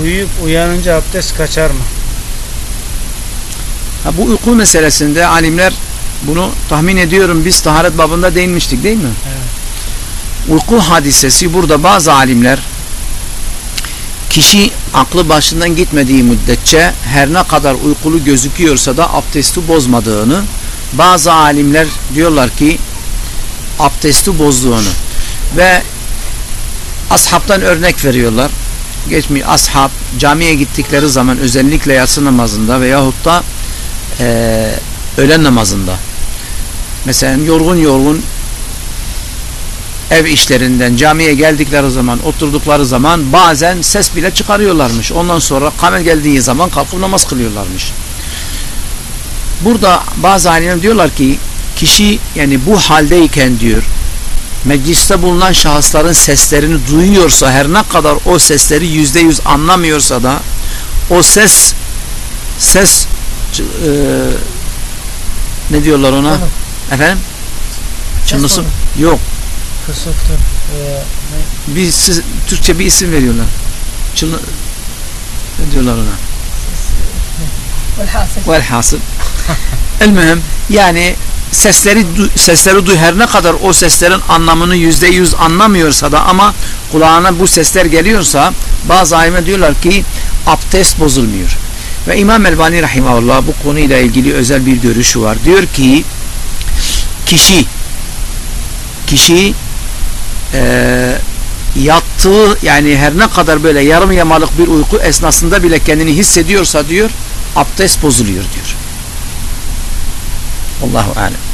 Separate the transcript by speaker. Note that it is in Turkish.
Speaker 1: uyuyup uyanınca abdest kaçar mı?
Speaker 2: Ha, bu uyku meselesinde alimler bunu tahmin ediyorum biz taharet babında değinmiştik değil mi?
Speaker 1: Evet.
Speaker 2: Uyku hadisesi burada bazı alimler kişi aklı başından gitmediği müddetçe her ne kadar uykulu gözüküyorsa da abdesti bozmadığını bazı alimler diyorlar ki abdesti bozduğunu ve ashabtan örnek veriyorlar. Geçmiş ashab camiye gittikleri zaman özellikle yatsı namazında veyahut da eee öğlen namazında mesela yorgun yorgun ev işlerinden camiye geldikleri zaman oturdukları zaman bazen ses bile çıkarıyorlarmış. Ondan sonra kamel geldiği zaman kalkıp namaz kılıyorlarmış. Burada bazı alimler diyorlar ki kişi yani bu haldeyken diyor mecliste bulunan şahısların seslerini duyuyorsa her ne kadar o sesleri yüzde yüz anlamıyorsa da o ses ses e, ne diyorlar ona?
Speaker 3: Tamam.
Speaker 2: Efendim? Çınlısı yok.
Speaker 3: Kısıktır. Ne?
Speaker 2: Bir siz, Türkçe bir isim veriyorlar. Çınlı ne diyorlar ona?
Speaker 3: Velhasıl.
Speaker 2: Velhasıl. El yani sesleri sesleri duy her ne kadar o seslerin anlamını yüzde yüz anlamıyorsa da ama kulağına bu sesler geliyorsa bazı alimler diyorlar ki abdest bozulmuyor. Ve İmam Elbani Rahimahullah bu konuyla ilgili özel bir görüşü var. Diyor ki kişi kişi eee yattığı yani her ne kadar böyle yarım yamalık bir uyku esnasında bile kendini hissediyorsa diyor abdest bozuluyor diyor. والله أعلم.